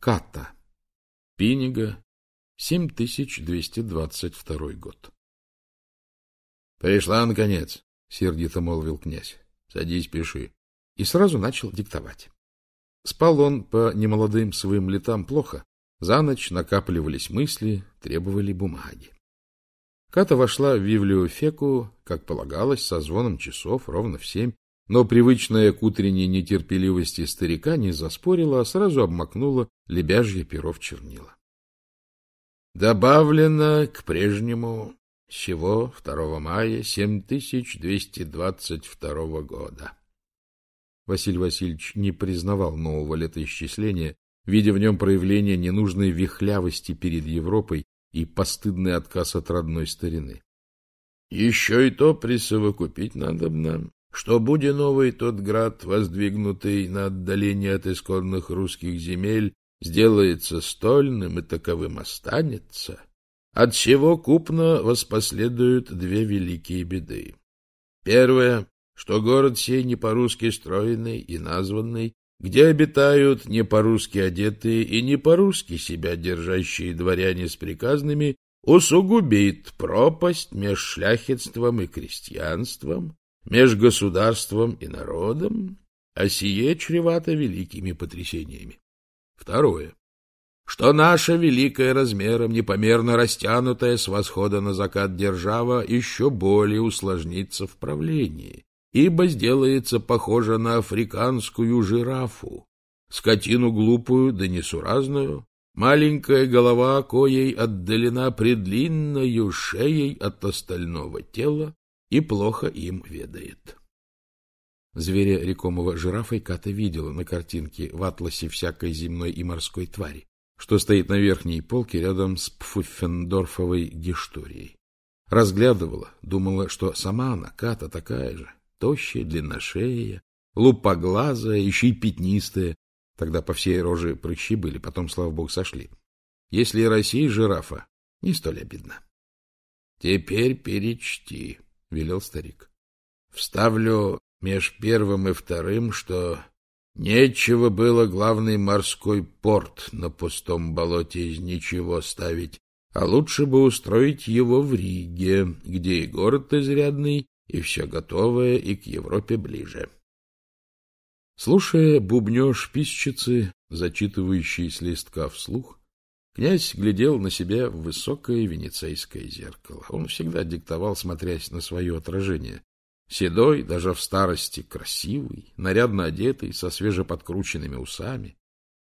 Ката. Пинига. 7222 год. — Пришла, наконец, — сердито молвил князь. — Садись, пиши. И сразу начал диктовать. Спал он по немолодым своим летам плохо. За ночь накапливались мысли, требовали бумаги. Ката вошла в библиофеку, как полагалось, со звоном часов, ровно в семь, но привычная к утренней нетерпеливости старика не заспорила, а сразу обмакнула лебяжье перо в чернила. Добавлено к прежнему всего 2 мая 7222 года. Василий Васильевич не признавал нового летоисчисления, видя в нем проявление ненужной вихлявости перед Европой и постыдный отказ от родной старины. Еще и то присовокупить надо нам, что буде новый тот град, воздвигнутый на отдалении от исконных русских земель, сделается стольным и таковым останется, от всего купно воспоследуют две великие беды. Первое, что город сей не по-русски стройный и названный, где обитают не по-русски одетые и не по-русски себя держащие дворяне с приказными, усугубит пропасть меж шляхетством и крестьянством, меж государством и народом, а сие чревато великими потрясениями. Второе. Что наша великая размером, непомерно растянутая с восхода на закат держава еще более усложнится в правлении, ибо сделается похожа на африканскую жирафу, скотину глупую да несуразную, маленькая голова коей отдалена предлинною шеей от остального тела и плохо им ведает. Зверя рекомого жирафой Ката видела на картинке в атласе всякой земной и морской твари, что стоит на верхней полке рядом с Пфуффендорфовой гешторией. Разглядывала, думала, что сама она, Ката, такая же, тощая, длинношея, лупоглазая, еще и пятнистая. Тогда по всей роже прыщи были, потом, слава богу, сошли. Если и Россия жирафа, не столь обидно. — Теперь перечти, — велел старик. — Вставлю меж первым и вторым, что нечего было главный морской порт на пустом болоте из ничего ставить, а лучше бы устроить его в Риге, где и город изрядный, и все готовое, и к Европе ближе. Слушая бубнеж писчицы, зачитывающей с листка вслух, князь глядел на себя в высокое венецейское зеркало. Он всегда диктовал, смотрясь на свое отражение. Седой, даже в старости, красивый, нарядно одетый, со свежеподкрученными усами.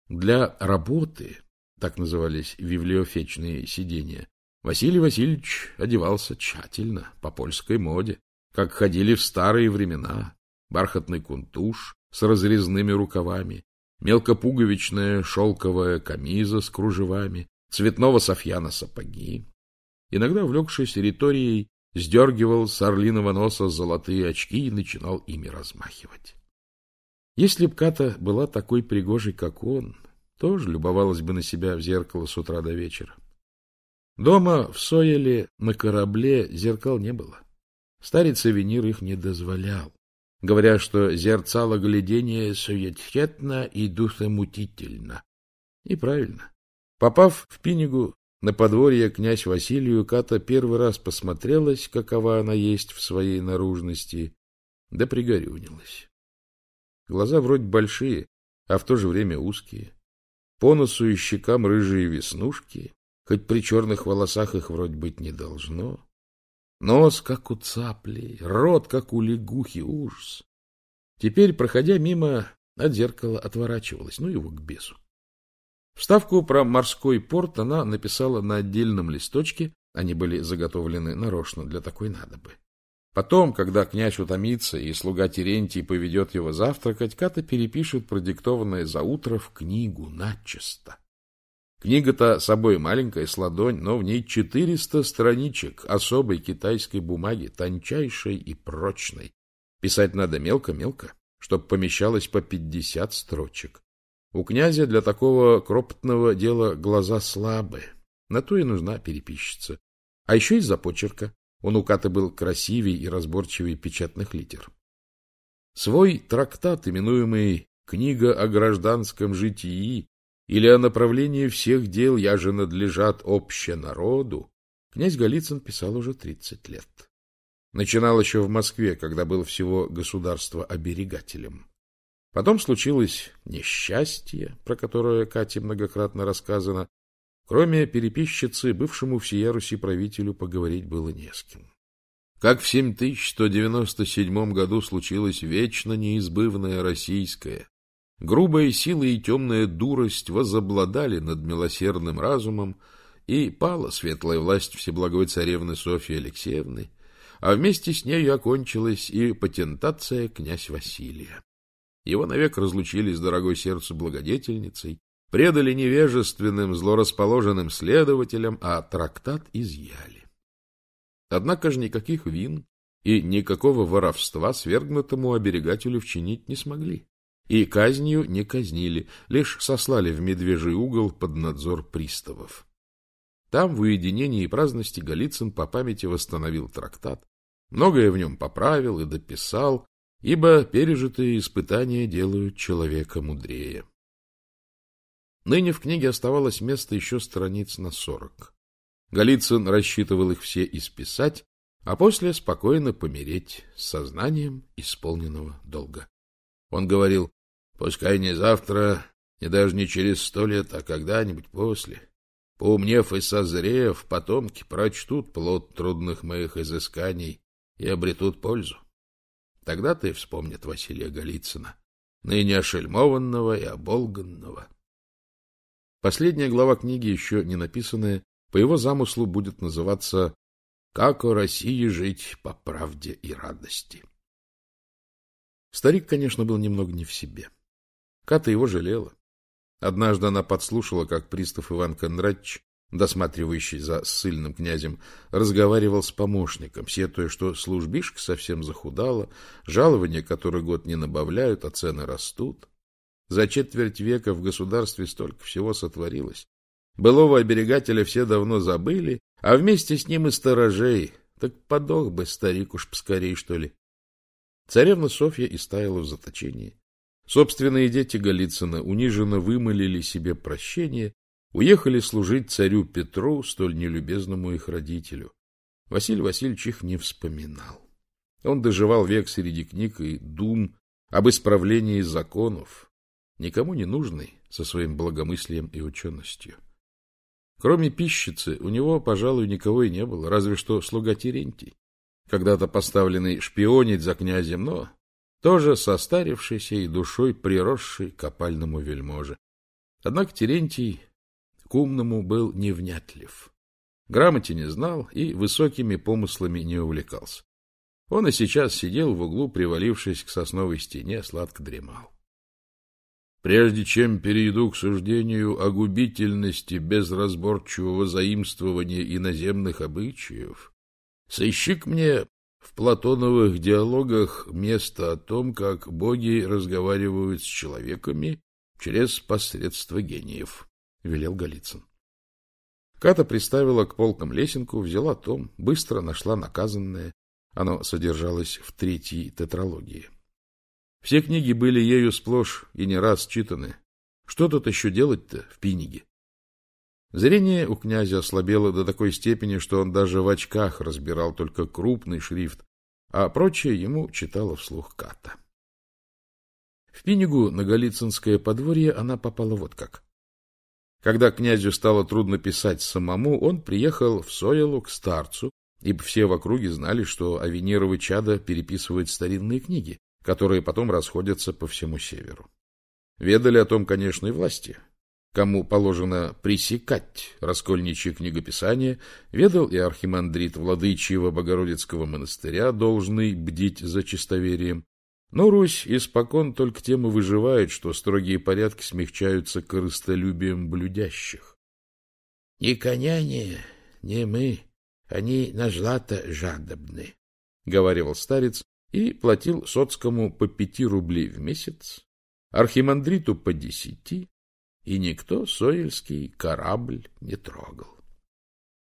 Для работы, так назывались библиофечные сидения, Василий Васильевич одевался тщательно, по польской моде, как ходили в старые времена, бархатный кунтуш с разрезными рукавами, мелкопуговичная шелковая камиза с кружевами, цветного софьяна сапоги. Иногда, увлекшись риторией, сдергивал с орлиного носа золотые очки и начинал ими размахивать. Если б Ката была такой пригожей, как он, тоже любовалась бы на себя в зеркало с утра до вечера. Дома в Соеле на корабле зеркал не было. Старый сувенир их не дозволял, говоря, что зерцало глядение суетхетно и духомутительно. И правильно. Попав в Пинигу, на подворье князь Василию Ката первый раз посмотрелась, какова она есть в своей наружности, да пригорюнилась. Глаза вроде большие, а в то же время узкие. По носу и щекам рыжие веснушки, хоть при черных волосах их вроде быть не должно. Нос, как у цапли, рот, как у лягухи, ужас. Теперь, проходя мимо, от зеркала отворачивалась, ну его к бесу. Вставку про морской порт она написала на отдельном листочке, они были заготовлены нарочно для такой надобы. Потом, когда князь утомится и слуга Терентий поведет его завтракать, Ката перепишет продиктованное за утро в книгу начисто. Книга-то собой маленькая, с ладонь, но в ней четыреста страничек особой китайской бумаги, тончайшей и прочной. Писать надо мелко-мелко, чтобы помещалось по пятьдесят строчек. У князя для такого кропотного дела глаза слабые, на то и нужна переписчица. А еще из-за почерка. Он у Каты был красивей и разборчивей печатных литер. Свой трактат, именуемый «Книга о гражданском житии», или о направлении всех дел я же надлежат обще народу, князь Голицын писал уже тридцать лет. Начинал еще в Москве, когда был всего государство-оберегателем. Потом случилось несчастье, про которое Кате многократно рассказано. Кроме переписчицы, бывшему всея Руси правителю поговорить было не с кем. Как в 7197 году случилось вечно неизбывное российское, грубая сила и темная дурость возобладали над милосердным разумом, и пала светлая власть Всеблагой царевны Софьи Алексеевны, а вместе с нею окончилась и патентация князь Василия. Его навек разлучили с дорогой сердцу благодетельницей, предали невежественным, злорасположенным следователям, а трактат изъяли. Однако же никаких вин и никакого воровства свергнутому оберегателю вчинить не смогли. И казнью не казнили, лишь сослали в медвежий угол под надзор приставов. Там, в уединении и праздности, Голицын по памяти восстановил трактат, Многое в нем поправил и дописал, ибо пережитые испытания делают человека мудрее. Ныне в книге оставалось место еще страниц на сорок. Голицын рассчитывал их все исписать, а после спокойно помереть с сознанием исполненного долга. Он говорил, пускай не завтра, не даже не через сто лет, а когда-нибудь после. Поумнев и созрев, потомки прочтут плод трудных моих изысканий и обретут пользу. Тогда ты вспомнит Василия Голицына, ныне ошельмованного и оболганного. Последняя глава книги, еще не написанная, по его замыслу будет называться «Как о России жить по правде и радости». Старик, конечно, был немного не в себе. Ката его жалела. Однажды она подслушала, как пристав Иван Кондратьевич досматривающий за ссыльным князем, разговаривал с помощником, сетуя, что службишка совсем захудала, жалования который год не набавляют, а цены растут. За четверть века в государстве столько всего сотворилось. Былого оберегателя все давно забыли, а вместе с ним и сторожей. Так подох бы старик уж поскорей, что ли. Царевна Софья и стаяла в заточении. Собственные дети Голицына униженно вымолили себе прощение Уехали служить царю Петру, столь нелюбезному их родителю. Василий Васильевич их не вспоминал. Он доживал век среди книг и дум об исправлении законов, никому не нужный со своим благомыслием и ученостью. Кроме пищицы, у него, пожалуй, никого и не было, разве что слуга Терентий, когда-то поставленный шпионить за князем, но тоже состарившийся и душой приросший к опальному вельможе. Однако Терентий к умному был невнятлив. Грамоте не знал и высокими помыслами не увлекался. Он и сейчас сидел в углу, привалившись к сосновой стене, сладко дремал. Прежде чем перейду к суждению о губительности безразборчивого заимствования иноземных обычаев, сыщи к мне в платоновых диалогах место о том, как боги разговаривают с человеками через посредство гениев. — велел Голицын. Ката приставила к полкам лесенку, взяла том, быстро нашла наказанное. Оно содержалось в третьей тетралогии. Все книги были ею сплошь и не раз читаны. Что тут еще делать-то в пиниге? Зрение у князя ослабело до такой степени, что он даже в очках разбирал только крупный шрифт, а прочее ему читала вслух Ката. В Пинигу на Голицынское подворье она попала вот как. Когда князю стало трудно писать самому, он приехал в Соялу к старцу, ибо все в округе знали, что Авенировы чада переписывают старинные книги, которые потом расходятся по всему северу. Ведали о том, конечно, и власти. Кому положено пресекать раскольничье книгописание, ведал и архимандрит Владычьего Богородицкого монастыря, должный бдить за чистоверием, но Русь испокон только тем и выживает, что строгие порядки смягчаются корыстолюбием блюдящих. — Ни коняне, ни мы, они на злато жадобны, — говорил старец и платил соцкому по пяти рублей в месяц, архимандриту по десяти, и никто Соильский корабль не трогал.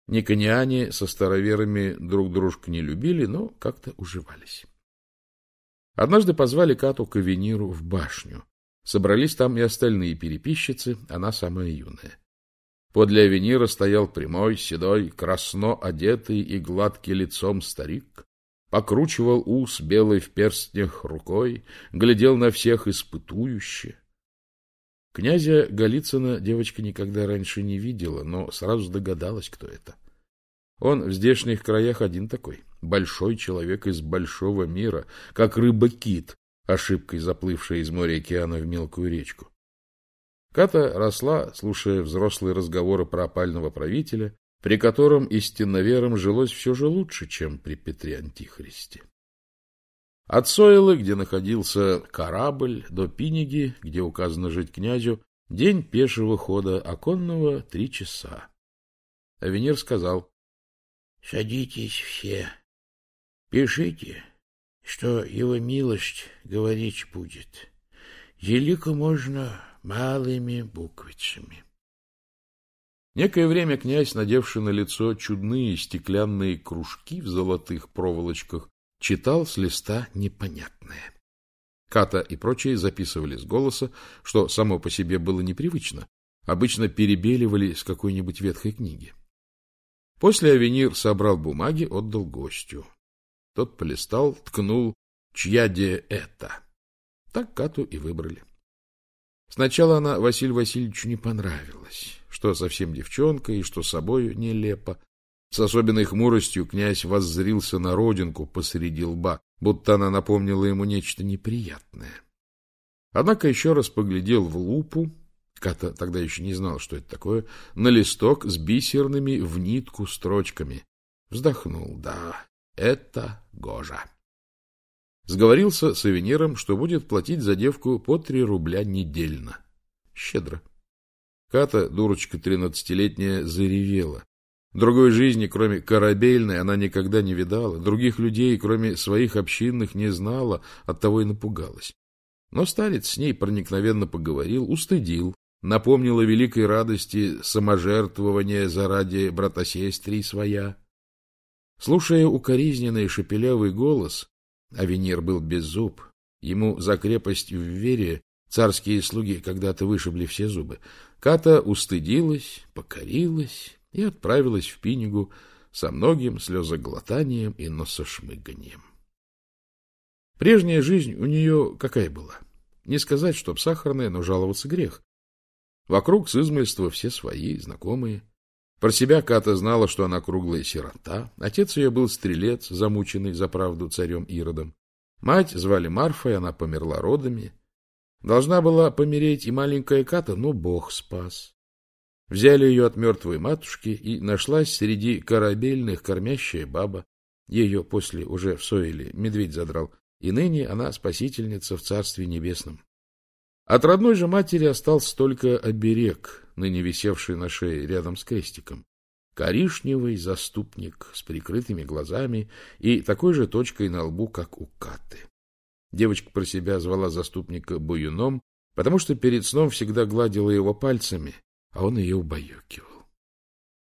Никониане со староверами друг дружку не любили, но как-то уживались. Однажды позвали Кату к Авениру в башню. Собрались там и остальные переписчицы, она самая юная. Подле авенира стоял прямой, седой, красно одетый и гладкий лицом старик, покручивал ус белой в перстнях рукой, глядел на всех испытующе. Князя Голицына девочка никогда раньше не видела, но сразу догадалась, кто это. Он в здешних краях один такой, большой человек из большого мира, как рыба-кит, ошибкой заплывшая из моря океана в мелкую речку. Ката росла, слушая взрослые разговоры про опального правителя, при котором истинноверам жилось все же лучше, чем при Петре Антихристе. От Сойлы, где находился корабль, до Пиниги, где указано жить князю, день пешего хода оконного — три часа. Авенир сказал, — Садитесь все, пишите, что его милость говорить будет. Елико можно малыми буквицами. Некое время князь, надевший на лицо чудные стеклянные кружки в золотых проволочках, читал с листа непонятное. Ката и прочие записывали с голоса, что само по себе было непривычно. Обычно перебеливали с какой-нибудь ветхой книги. После Авенир собрал бумаги, отдал гостю. Тот полистал, ткнул, чья де это. Так Кату и выбрали. Сначала она Василию Васильевичу не понравилась, что совсем девчонка и что собою нелепо. С особенной хмуростью князь воззрился на родинку посреди лба, будто она напомнила ему нечто неприятное. Однако еще раз поглядел в лупу, Ката тогда еще не знал, что это такое, на листок с бисерными в нитку строчками. Вздохнул. Да, это Гожа. Сговорился с Авениром, что будет платить за девку по три рубля недельно. Щедро. Ката, дурочка тринадцатилетняя, заревела. Другой жизни, кроме корабельной, она никогда не видала, других людей, кроме своих общинных, не знала, оттого и напугалась. Но старец с ней проникновенно поговорил, устыдил, напомнил о великой радости саможертвования заради братосестрей своя. Слушая укоризненный шепелявый голос, Авенир был без зуб. Ему за крепость в вере царские слуги когда-то вышибли все зубы. Ката устыдилась, покорилась и отправилась в Пинигу со многим слезоглотанием и носошмыганием. Прежняя жизнь у нее какая была? Не сказать, чтоб сахарная, но жаловаться грех. Вокруг с измольства все свои, знакомые. Про себя Ката знала, что она круглая сирота. Отец ее был стрелец, замученный за правду царем Иродом. Мать звали Марфа, и она померла родами. Должна была помереть и маленькая Ката, но Бог спас. Взяли ее от мертвой матушки, и нашлась среди корабельных кормящая баба. Ее после уже в Соиле медведь задрал, и ныне она спасительница в Царстве Небесном. От родной же матери остался только оберег, ныне висевший на шее рядом с крестиком. Коричневый заступник с прикрытыми глазами и такой же точкой на лбу, как у Каты. Девочка про себя звала заступника Буюном, потому что перед сном всегда гладила его пальцами, а он ее убаюкивал.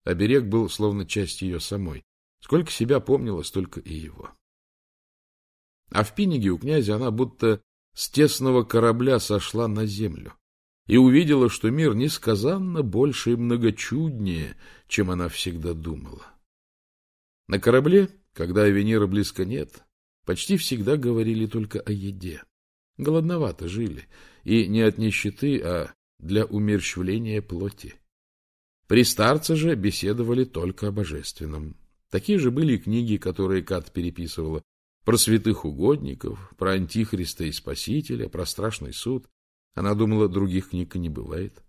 Оберег был словно часть ее самой. Сколько себя помнила, столько и его. А в Пиниге у князя она будто с тесного корабля сошла на землю и увидела, что мир несказанно больше и многочуднее, чем она всегда думала. На корабле, когда Авенира близко нет, почти всегда говорили только о еде. Голодновато жили, и не от нищеты, а для умерщвления плоти. При старце же беседовали только о божественном. Такие же были и книги, которые Кат переписывала, про святых угодников, про антихриста и спасителя, про страшный суд. Она думала, других книг и не бывает.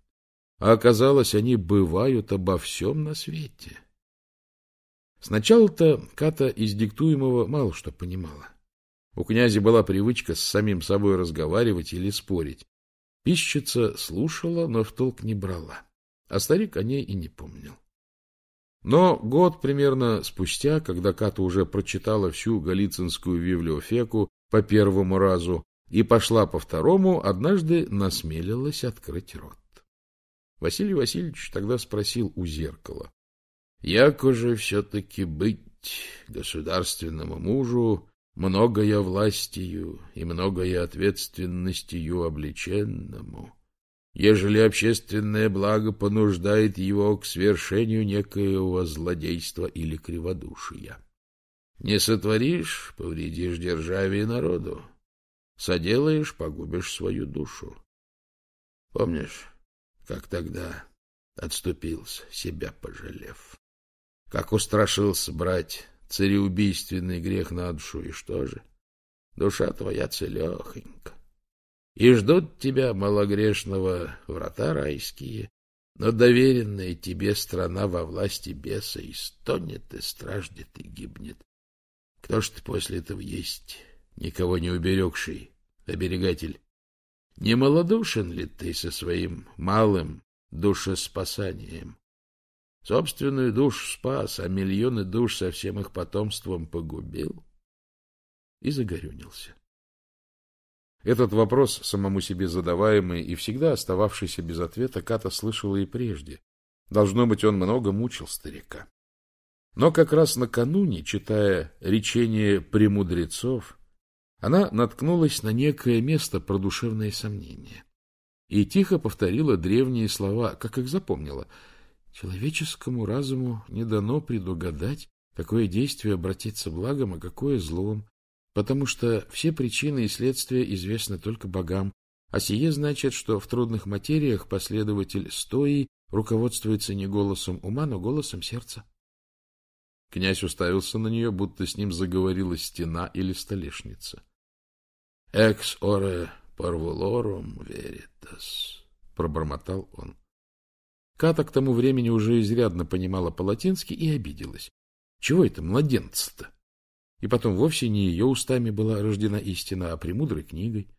А оказалось, они бывают обо всем на свете. Сначала-то Ката из диктуемого мало что понимала. У князя была привычка с самим собой разговаривать или спорить. Пищица слушала, но в толк не брала, а старик о ней и не помнил. Но год примерно спустя, когда Ката уже прочитала всю Голицынскую библиофеку по первому разу, и пошла по второму, однажды насмелилась открыть рот. Василий Васильевич тогда спросил у зеркала. — Яко же все-таки быть государственному мужу многое властью и многое ответственностью облеченному, ежели общественное благо понуждает его к свершению некоего злодейства или криводушия. Не сотворишь — повредишь державе и народу. Соделаешь — погубишь свою душу. Помнишь, как тогда отступился, себя пожалев? Как устрашился брать цареубийственный грех на душу, и что же? Душа твоя целехонька. И ждут тебя, малогрешного, врата райские, но доверенная тебе страна во власти беса и стонет, и страждет, и гибнет. Кто ж ты после этого есть, никого не уберегший, оберегатель? Не малодушен ли ты со своим малым душеспасанием? Собственную душу спас, а миллионы душ со всем их потомством погубил? И загорюнился. Этот вопрос, самому себе задаваемый и всегда остававшийся без ответа, Ката слышала и прежде. Должно быть, он много мучил старика. Но как раз накануне, читая речение премудрецов, она наткнулась на некое место про душевное сомнение и тихо повторила древние слова, как их запомнила. Человеческому разуму не дано предугадать, какое действие обратится благом, а какое злом, потому что все причины и следствия известны только богам, а сие значит, что в трудных материях последователь стои руководствуется не голосом ума, но голосом сердца. Князь уставился на нее, будто с ним заговорила стена или столешница. — Экс оре парвулорум веритас, — пробормотал он. Ката к тому времени уже изрядно понимала по-латински и обиделась. Чего это младенца-то? И потом вовсе не ее устами была рождена истина, а премудрой книгой.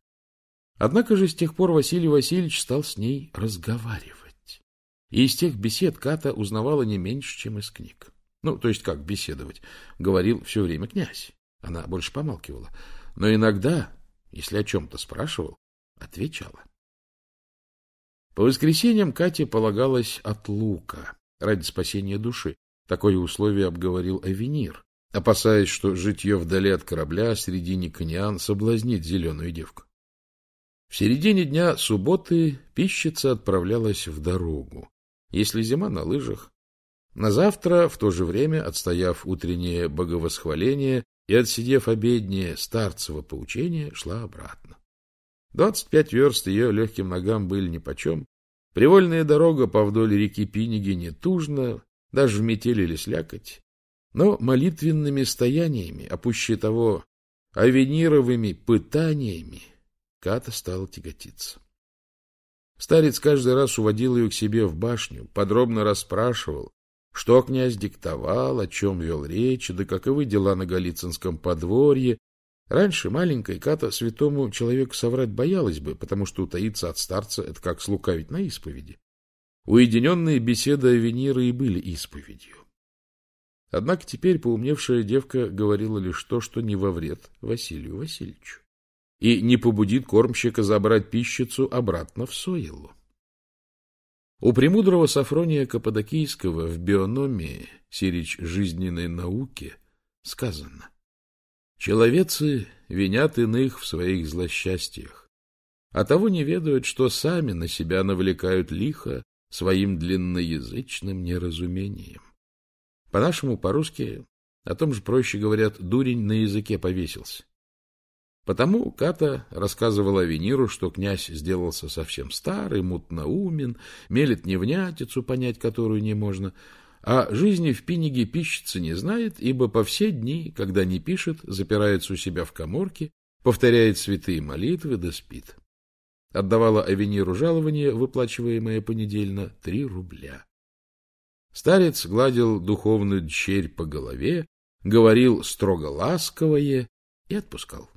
Однако же с тех пор Василий Васильевич стал с ней разговаривать. И из тех бесед Ката узнавала не меньше, чем из книг. Ну, то есть как беседовать? Говорил все время князь. Она больше помалкивала. Но иногда, если о чем-то спрашивал, отвечала. По воскресеньям Кате полагалось от лука ради спасения души. Такое условие обговорил Авенир, опасаясь, что житье вдали от корабля среди никониан соблазнит зеленую девку. В середине дня субботы пищица отправлялась в дорогу. Если зима на лыжах, на завтра, в то же время, отстояв утреннее боговосхваление и отсидев обеднее старцево поучение, шла обратно. Двадцать пять верст ее легким ногам были нипочем. Привольная дорога по вдоль реки Пиниги не тужна, даже в метель или слякоть. Но молитвенными стояниями, а пуще того, авенировыми пытаниями, Ката стала тяготиться. Старец каждый раз уводил ее к себе в башню, подробно расспрашивал, что князь диктовал, о чем вел речь, да каковы дела на Голицынском подворье. Раньше маленькая Ката святому человеку соврать боялась бы, потому что утаиться от старца — это как слукавить на исповеди. Уединенные беседы о Венеры и были исповедью. Однако теперь поумневшая девка говорила лишь то, что не во вред Василию Васильевичу, и не побудит кормщика забрать пищицу обратно в Соилу. У премудрого Сафрония Каппадокийского в биономии, сирич жизненной науки, сказано «Человецы винят иных в своих злосчастьях, а того не ведают, что сами на себя навлекают лихо своим длинноязычным неразумением». По-нашему, по-русски, о том же проще говорят «дурень на языке повесился». Потому Ката рассказывала Вениру, что князь сделался совсем старый, мутноумен, мелет невнятицу, понять которую не можно, а жизни в Пиниге пищица не знает, ибо по все дни, когда не пишет, запирается у себя в коморке, повторяет святые молитвы да спит. Отдавала Авениру жалование, выплачиваемое понедельно, три рубля. Старец гладил духовную дщерь по голове, говорил строго ласковое и отпускал.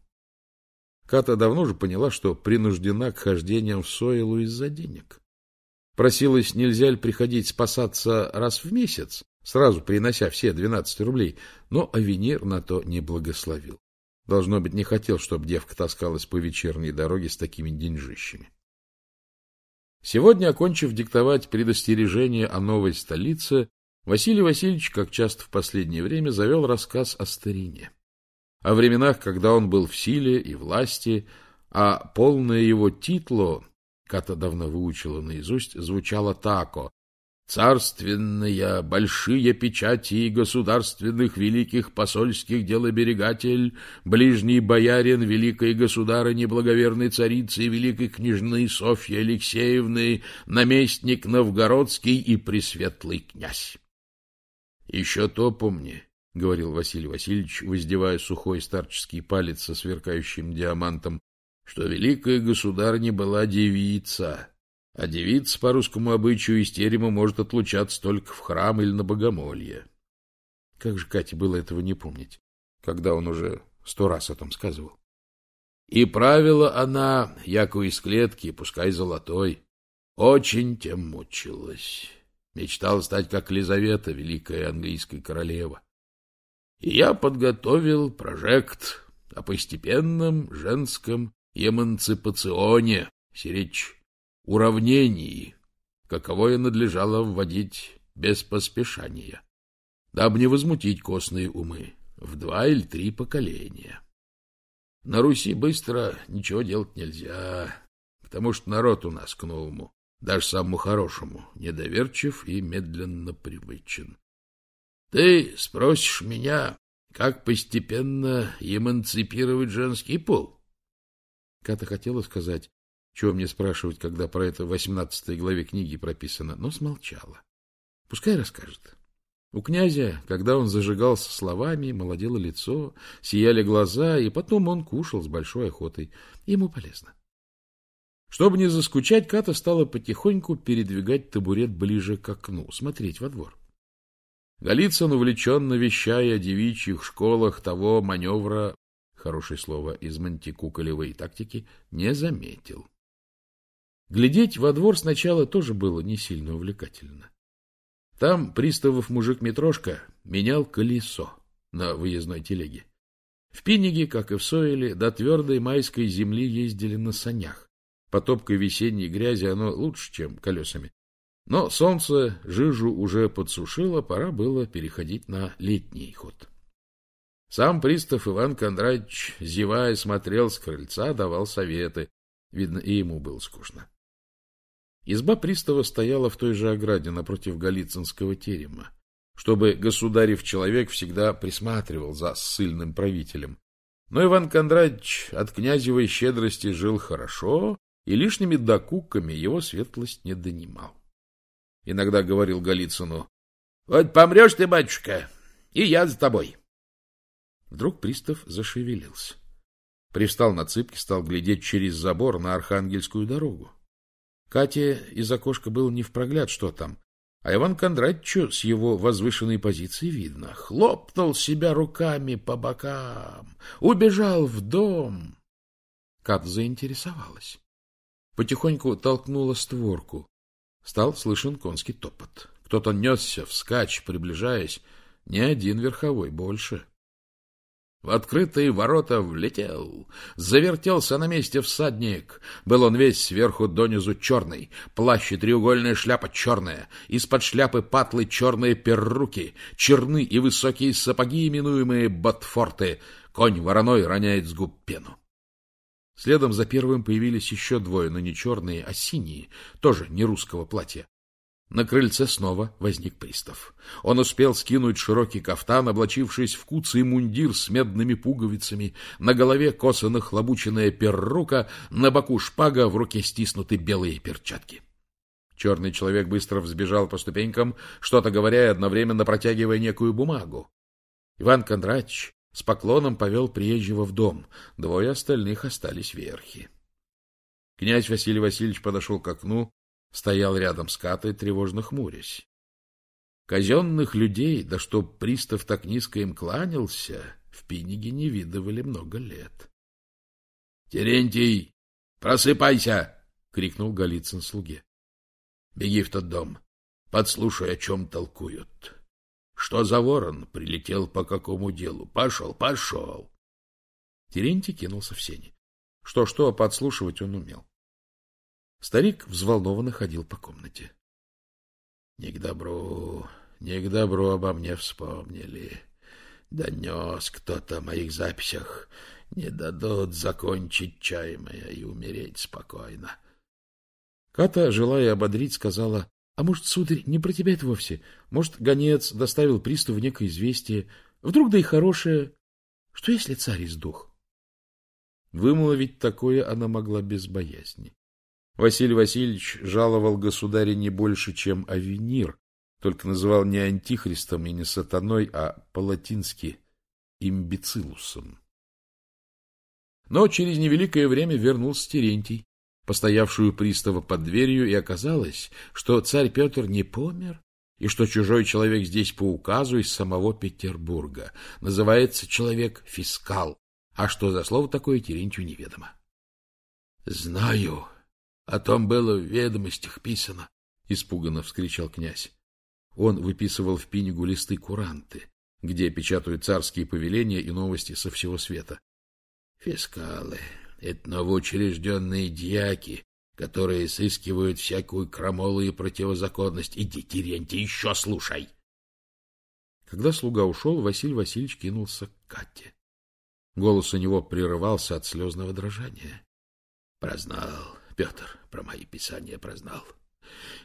Ката давно уже поняла, что принуждена к хождениям в Сойлу из-за денег. Просилась, нельзя ли приходить спасаться раз в месяц, сразу принося все двенадцать рублей, но Авенир на то не благословил. Должно быть, не хотел, чтобы девка таскалась по вечерней дороге с такими деньжищами. Сегодня, окончив диктовать предостережение о новой столице, Василий Васильевич, как часто в последнее время, завел рассказ о старине. о временах, когда он был в силе и власти, а полное его титло, Ката давно выучила наизусть, звучало тако Царственная, большие печати государственных великих посольских делоберегатель, ближний боярин великой государыни благоверной царицы великой княжны Софьи Алексеевны, наместник новгородский и пресветлый князь. — Еще то помни, — говорил Василий Васильевич, воздевая сухой старческий палец со сверкающим диамантом, — что великая государыня была девица, а девица по русскому обычаю из терема может отлучаться только в храм или на богомолье. Как же Кате было этого не помнить, когда он уже сто раз о том сказывал? И правила она, яко из клетки, пускай золотой, очень тем мучилась. Мечтала стать, как Лизавета, великая английская королева. И я подготовил прожект о постепенном женском эмансипационе, сиречь уравнении, каковое надлежало вводить без поспешания, дабы не возмутить костные умы в два или три поколения. На Руси быстро ничего делать нельзя, потому что народ у нас к новому, даже самому хорошему, недоверчив и медленно привычен. Ты спросишь меня, как постепенно эмансипировать женский пол? Ката хотела сказать, чего мне спрашивать, когда про это в восемнадцатой главе книги прописано, но смолчала. Пускай расскажет. У князя, когда он зажигался словами, молодело лицо, сияли глаза, и потом он кушал с большой охотой. Ему полезно. Чтобы не заскучать, Ката стала потихоньку передвигать табурет ближе к окну, смотреть во двор. Голицын, увлеченно вещая о девичьих школах того маневра, хорошее слово из мантикуколевой тактики, не заметил. Глядеть во двор сначала тоже было не сильно увлекательно. Там приставов мужик-метрошка менял колесо на выездной телеге. В Пиниге, как и в Сойле, до твердой майской земли ездили на санях. По топкой весенней грязи оно лучше, чем колесами. Но солнце жижу уже подсушило, пора было переходить на летний ход. Сам пристав Иван Кондратьевич, зевая, смотрел с крыльца, давал советы. Видно, и ему было скучно. Изба пристава стояла в той же ограде напротив Голицынского терема, чтобы государев человек всегда присматривал за ссыльным правителем. Но Иван Кондратьевич от князевой щедрости жил хорошо, и лишними докуками его светлость не донимал. Иногда говорил Голицыну, — Вот помрешь ты, батюшка, и я за тобой. Вдруг пристав зашевелился. Привстал на цыпки, стал глядеть через забор на Архангельскую дорогу. Кате из окошка было не впрогляд, что там, а Иван Кондратьевичу с его возвышенной позиции видно. Хлопнул себя руками по бокам, убежал в дом. Кат заинтересовалась. Потихоньку толкнула створку. Стал слышен конский топот. Кто-то несся вскачь, приближаясь. Не один верховой, больше. В открытые ворота влетел, завертелся на месте всадник. Был он весь сверху донизу черный, плащ и треугольная шляпа черная, из-под шляпы патлы черные перруки, черны и высокие сапоги, именуемые ботфорты. Конь вороной роняет с губ пену. Следом за первым появились еще двое, но не черные, а синие, тоже не русского платья. На крыльце снова возник пристав. Он успел скинуть широкий кафтан, облачившись в куцый мундир с медными пуговицами, на голове косо нахлобученная перрука, на боку шпага, в руке стиснуты белые перчатки. Черный человек быстро взбежал по ступенькам, что-то говоря и одновременно протягивая некую бумагу. Иван Кондратьевич с поклоном повел приезжего в дом, двое остальных остались верхи. Князь Василий Васильевич подошел к окну, стоял рядом с Катой, тревожно хмурясь. Казенных людей, да чтоб пристав так низко им кланялся, в Пиниге не видывали много лет. — Терентий, просыпайся! — крикнул Голицын слуге. — Беги в тот дом, подслушай, о чем толкуют. Что за ворон прилетел по какому делу? Пошел, пошел! Терентий кинулся в сени. Что-что, подслушивать он умел. Старик взволнованно ходил по комнате. — Не к добру, не к добру обо мне вспомнили. Донес кто-то о моих записях. Не дадут закончить чай моя и умереть спокойно. Ката, желая ободрить, сказала, — А может, сударь, не про тебя это вовсе? Может, гонец доставил приставу некое известие? Вдруг да и хорошее? Что, если царь издох? Вымолвить такое она могла без боязни. Василий Васильевич жаловал государя не больше, чем Авенир, только называл не антихристом и не сатаной, а по-латински имбецилусом. Но через невеликое время вернулся Терентий, постоявшую пристава под дверью, и оказалось, что царь Петр не помер, и что чужой человек здесь по указу из самого Петербурга. Называется человек фискал, а что за слово такое, Терентию неведомо. — Знаю, о том было в ведомостях писано, — испуганно вскричал князь. Он выписывал в пинигу листы куранты, где печатают царские повеления и новости со всего света. Фискалы — это новоучрежденные дьяки, которые сыскивают всякую крамолу и противозаконность. Иди, Терентий, еще слушай! Когда слуга ушел, Василий Васильевич кинулся к Кате. Голос у него прерывался от слезного дрожания. Прознал, Петр, про мои писания прознал.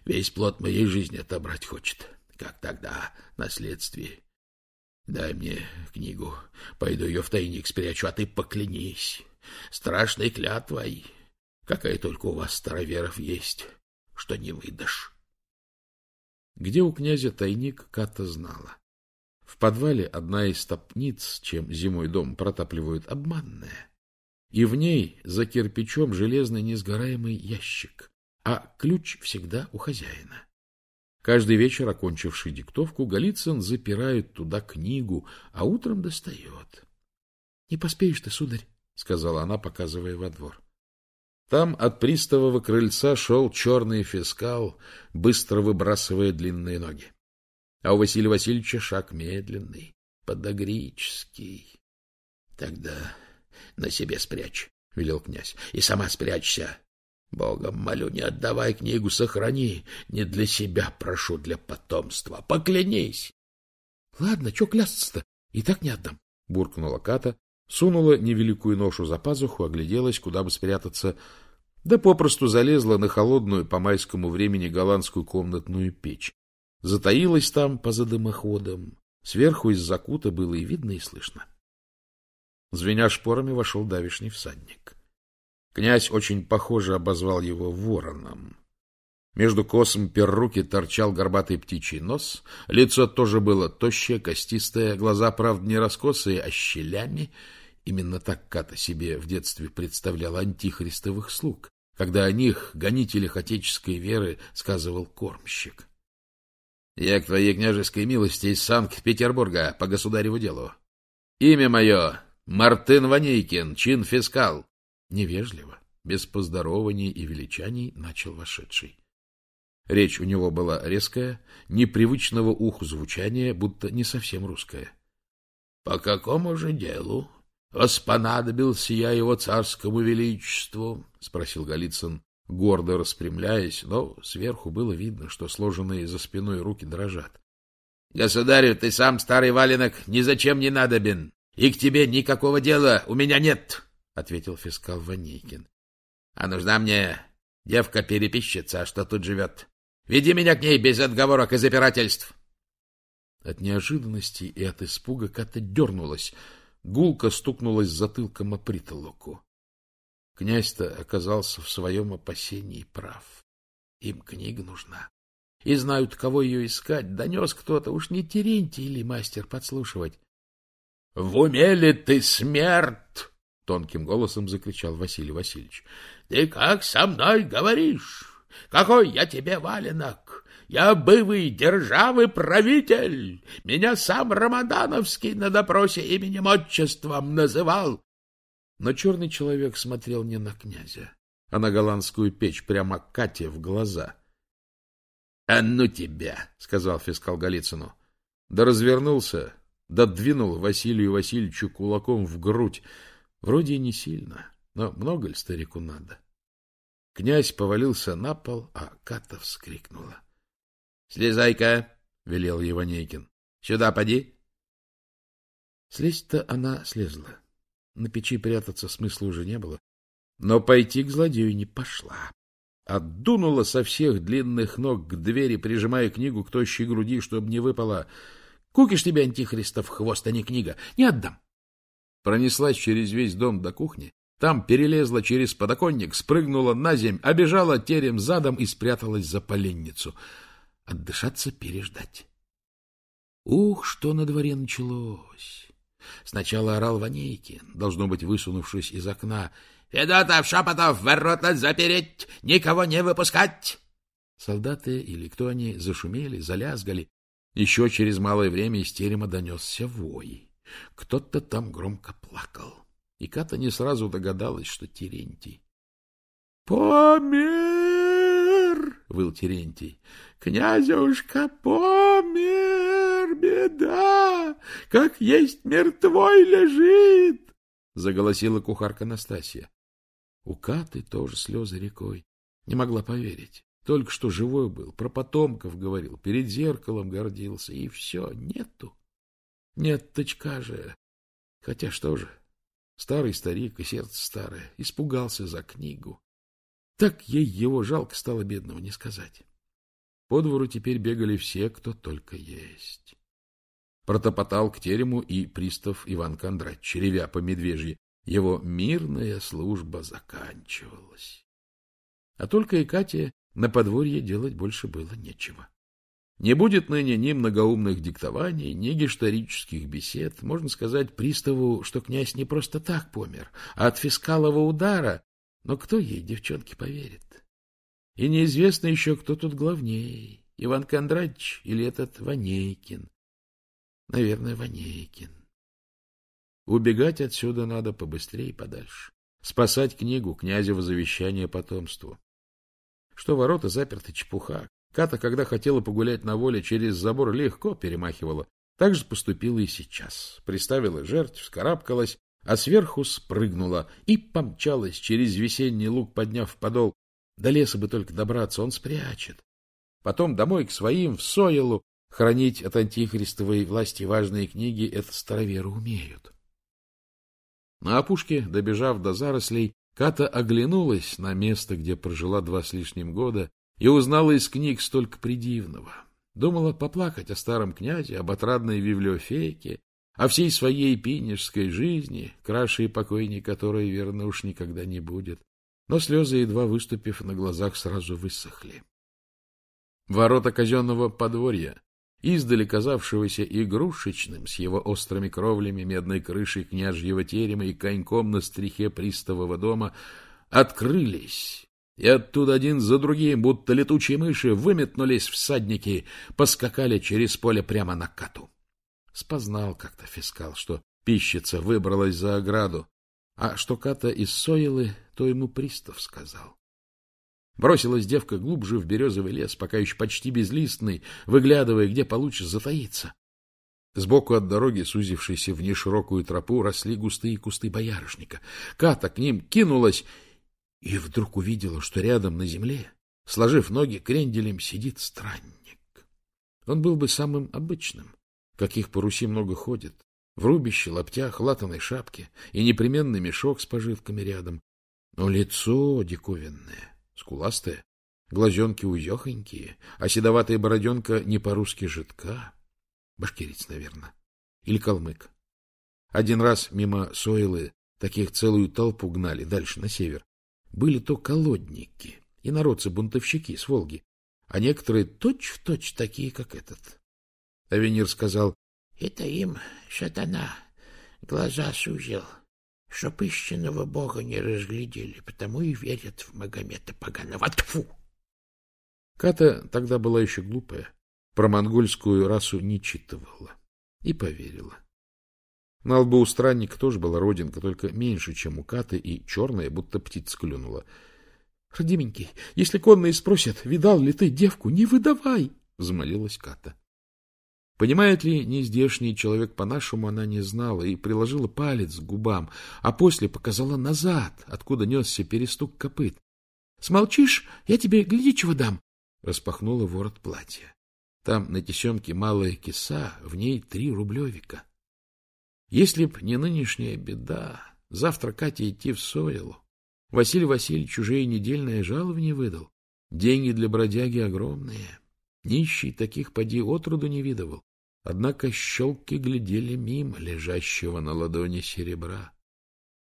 Весь плод моей жизни отобрать хочет как тогда, на следствии. Дай мне книгу, пойду ее в тайник спрячу, а ты поклянись. Страшной клятвой, какая только у вас, староверов, есть, что не выдашь. Где у князя тайник, Ката знала. В подвале одна из топниц, чем зимой дом протапливают, обманная. И в ней за кирпичом железный несгораемый ящик, а ключ всегда у хозяина. Каждый вечер, окончивший диктовку, Голицын запирает туда книгу, а утром достает. — Не поспеешь ты, сударь, — сказала она, показывая во двор. Там от приставого крыльца шел черный фискал, быстро выбрасывая длинные ноги. А у Василия Васильевича шаг медленный, подогрический. — Тогда на себе спрячь, — велел князь, — и сама спрячься. Богом молю, не отдавай книгу, сохрани. Не для себя прошу, для потомства. Поклянись. — Ладно, чё клясться-то? И так не отдам, — буркнула Ката, сунула невеликую ношу за пазуху, огляделась, куда бы спрятаться, да попросту залезла на холодную по майскому времени голландскую комнатную печь. Затаилась там поза дымоходом. Сверху из закута было и видно, и слышно. Звеня шпорами вошел давишний всадник. Князь очень похоже обозвал его вороном. Между косом перруки торчал горбатый птичий нос, лицо тоже было тощее, костистое, глаза, правда, не раскосые, а щелями. Именно так Ката себе в детстве представляла антихристовых слуг, когда о них, гонителях отеческой веры, сказывал кормщик. — Я к твоей княжеской милости из Санкт-Петербурга по государеву делу. Имя мое — Мартын Ванейкин, чин фискал. Невежливо, без поздорований и величаний начал вошедший. Речь у него была резкая, непривычного уху звучания, будто не совсем русская. — По какому же делу? Воспонадобился я его царскому величеству? — спросил Голицын, гордо распрямляясь, но сверху было видно, что сложенные за спиной руки дрожат. — Государю, ты сам, старый валенок, ни зачем не надобен, и к тебе никакого дела у меня нет! — ответил фискал Ванейкин. — А нужна мне девка-переписчица, что тут живет. Веди меня к ней без отговорок и запирательств. От неожиданности и от испуга Ката дернулась, гулко стукнулась затылком о притолоку. Князь-то оказался в своем опасении прав. Им книга нужна. И знают, кого ее искать. Донес кто-то, уж не Терентий или мастер подслушивать. — В уме ли ты, смерть? тонким голосом закричал Василий Васильевич. — Ты как со мной говоришь? Какой я тебе валенок? Я бывый державы правитель. Меня сам Рамадановский на допросе именем отчеством называл. Но черный человек смотрел не на князя, а на голландскую печь прямо Кате в глаза. — А ну тебя! — сказал фискал Голицыну. Да развернулся, да двинул Василию Васильевичу кулаком в грудь, Вроде и не сильно, но много ли старику надо? Князь повалился на пол, а Ката вскрикнула. — Слезай-ка, — велел Иванейкин. — Сюда поди. Слезть-то она слезла. На печи прятаться смысла уже не было. Но пойти к злодею не пошла. Отдунула со всех длинных ног к двери, прижимая книгу к тощей груди, чтобы не выпала. Кукиш тебе, антихристов, хвост, а не книга. Не отдам. Пронеслась через весь дом до кухни, там перелезла через подоконник, спрыгнула на земь, обежала терем задом и спряталась за поленницу. Отдышаться, переждать. Ух, что на дворе началось! Сначала орал Ванейкин, должно быть, высунувшись из окна. «Федотов, Шапотов, ворота запереть! Никого не выпускать!» Солдаты или кто они зашумели, залязгали. Еще через малое время из терема донесся вой. Кто-то там громко плакал. И Ката не сразу догадалась, что Терентий. — Помер! — выл Терентий. — Князюшка, помер! Беда! Как есть мертвой лежит! — заголосила кухарка Настасья. У Каты тоже слезы рекой. Не могла поверить. Только что живой был, про потомков говорил, перед зеркалом гордился, и все, нету. Нет точка же. Хотя что же, старый старик и сердце старое, испугался за книгу. Так ей его жалко стало бедного не сказать. По двору теперь бегали все, кто только есть. Протопотал к терему и пристав Иван Кондрач, черевя по медвежьи. Его мирная служба заканчивалась. А только и Кате на подворье делать больше было нечего. Не будет ныне ни многоумных диктований, ни гисторических бесед. Можно сказать приставу, что князь не просто так помер, а от фискалового удара. Но кто ей, девчонки, поверит? И неизвестно еще, кто тут главней, Иван Кондратьевич или этот Ванейкин. Наверное, Ванейкин. Убегать отсюда надо побыстрее и подальше. Спасать книгу князево завещание потомству. Что ворота заперты чепуха. Ката, когда хотела погулять на воле, через забор легко перемахивала. Так же поступила и сейчас. Приставила жертв, вскарабкалась, а сверху спрыгнула и помчалась через весенний луг, подняв подол. До леса бы только добраться, он спрячет. Потом домой к своим, в Соелу. Хранить от антихристовой власти важные книги это староверы умеют. На опушке, добежав до зарослей, Ката оглянулась на место, где прожила два с лишним года, и узнала из книг столько придивного. Думала поплакать о старом князе, об отрадной библиофеке, о всей своей пинежской жизни, краше и покойней которой, верно, уж никогда не будет. Но слезы, едва выступив на глазах, сразу высохли. Ворота казенного подворья, издали казавшегося игрушечным, с его острыми кровлями, медной крышей княжьего терема и коньком на стрихе приставого дома, открылись, и оттуда один за другим, будто летучие мыши, выметнулись всадники, поскакали через поле прямо на кату. Спознал как-то фискал, что пищица выбралась за ограду, а что ката из Соилы, то ему пристав сказал. Бросилась девка глубже в березовый лес, пока еще почти безлистный, выглядывая, где получше затаиться. Сбоку от дороги, сузившейся в неширокую тропу, росли густые кусты боярышника. Ката к ним кинулась и вдруг увидела, что рядом на земле, сложив ноги кренделем, сидит странник. Он был бы самым обычным, каких по Руси много ходит, в рубище, лаптях, латаной шапке и непременный мешок с пожитками рядом. Но лицо диковинное, скуластое, глазенки узехонькие, а седоватая бороденка не по-русски жидка. Башкирец, наверное. Или калмык. Один раз мимо Сойлы таких целую толпу гнали дальше, на север были то колодники, и народцы-бунтовщики с Волги, а некоторые точь-в-точь точь такие, как этот. Авенир сказал, — Это им, шатана, глаза сузил, чтоб истинного бога не разглядели, потому и верят в Магомета поганого. Тьфу! Ката тогда была еще глупая, про монгольскую расу не читывала и поверила. На лбу у странника тоже была родинка, только меньше, чем у Каты, и черная, будто птица клюнула. — Родименький, если конные спросят, видал ли ты девку, не выдавай! — взмолилась Ката. Понимает ли нездешний человек по-нашему, она не знала и приложила палец к губам, а после показала назад, откуда несся перестук копыт. — Смолчишь, я тебе гляди, чего дам! — распахнула ворот платья. Там на тесемке малая киса, в ней три рублевика. Если б не нынешняя беда, завтра Катя идти в Сойлу. Василий Васильевич уже и недельное жалование выдал. Деньги для бродяги огромные. Нищий таких поди отроду не видывал. Однако щелки глядели мимо лежащего на ладони серебра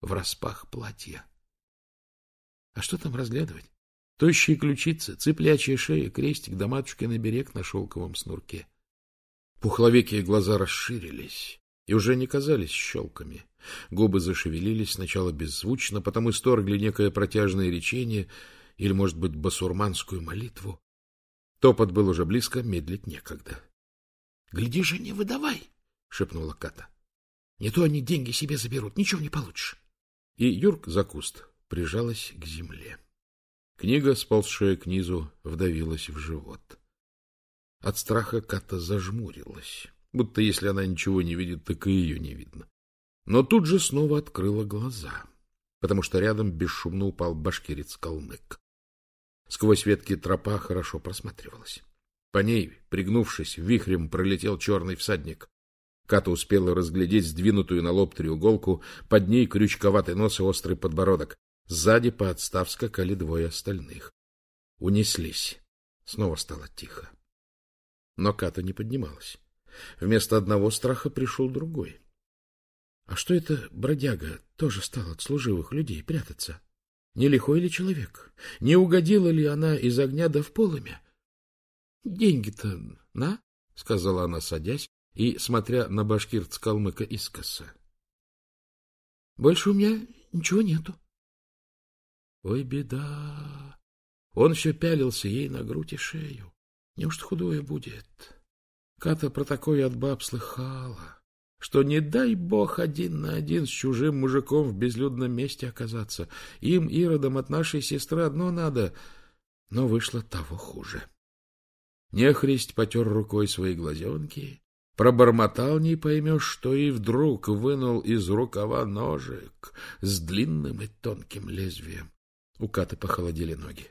в распах платья. А что там разглядывать? Тощие ключицы, цыплячья шея, крестик да матушкин берег на шелковом снурке. Пухловекие глаза расширились и уже не казались щелками. Губы зашевелились сначала беззвучно, потом исторгли некое протяжное речение или, может быть, басурманскую молитву. Топот был уже близко, медлить некогда. — Гляди же, не выдавай! — шепнула Ката. — Не то они деньги себе заберут, ничего не получишь. И Юрк за куст прижалась к земле. Книга, сползшая к низу, вдавилась в живот. От страха Ката зажмурилась, будто если она ничего не видит, так и ее не видно. Но тут же снова открыла глаза, потому что рядом бесшумно упал башкирец-калмык. Сквозь ветки тропа хорошо просматривалась. По ней, пригнувшись, вихрем пролетел черный всадник. Ката успела разглядеть сдвинутую на лоб треуголку, под ней крючковатый нос и острый подбородок. Сзади по отстав скакали двое остальных. Унеслись. Снова стало тихо. Но Ката не поднималась. Вместо одного страха пришел другой. А что это бродяга тоже стал от служивых людей прятаться? Не лихой ли человек? Не угодила ли она из огня да в полымя? — Деньги-то на? — сказала она, садясь и смотря на башкирц-калмыка искоса. — Больше у меня ничего нету. Ой, беда! Он все пялился ей на грудь и шею. Неужто худое будет? Ката про такое от баб слыхала что не дай бог один на один с чужим мужиком в безлюдном месте оказаться. Им, иродам, от нашей сестры одно надо, но вышло того хуже. Нехрист потер рукой свои глазенки, пробормотал, не поймешь, что и вдруг вынул из рукава ножик с длинным и тонким лезвием. У Каты похолодели ноги.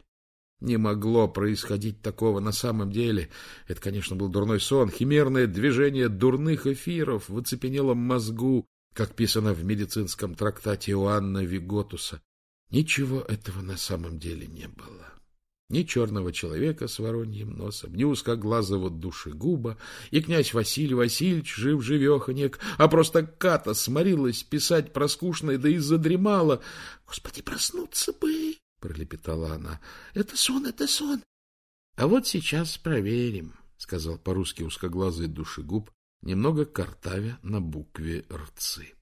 Не могло происходить такого на самом деле. Это, конечно, был дурной сон, химерное движение дурных эфиров в оцепенелом мозгу, как писано в медицинском трактате Иоанна Виготуса. Ничего этого на самом деле не было. Ни черного человека с вороньим носом, ни узкоглазого душегуба, и князь Василий Васильевич жив-живеханек, а просто Ката сморилась писать про скучное, да и задремала. Господи, проснуться бы! — пролепетала она. — Это сон, это сон. — А вот сейчас проверим, — сказал по-русски узкоглазый душегуб, немного картавя на букве «рцы».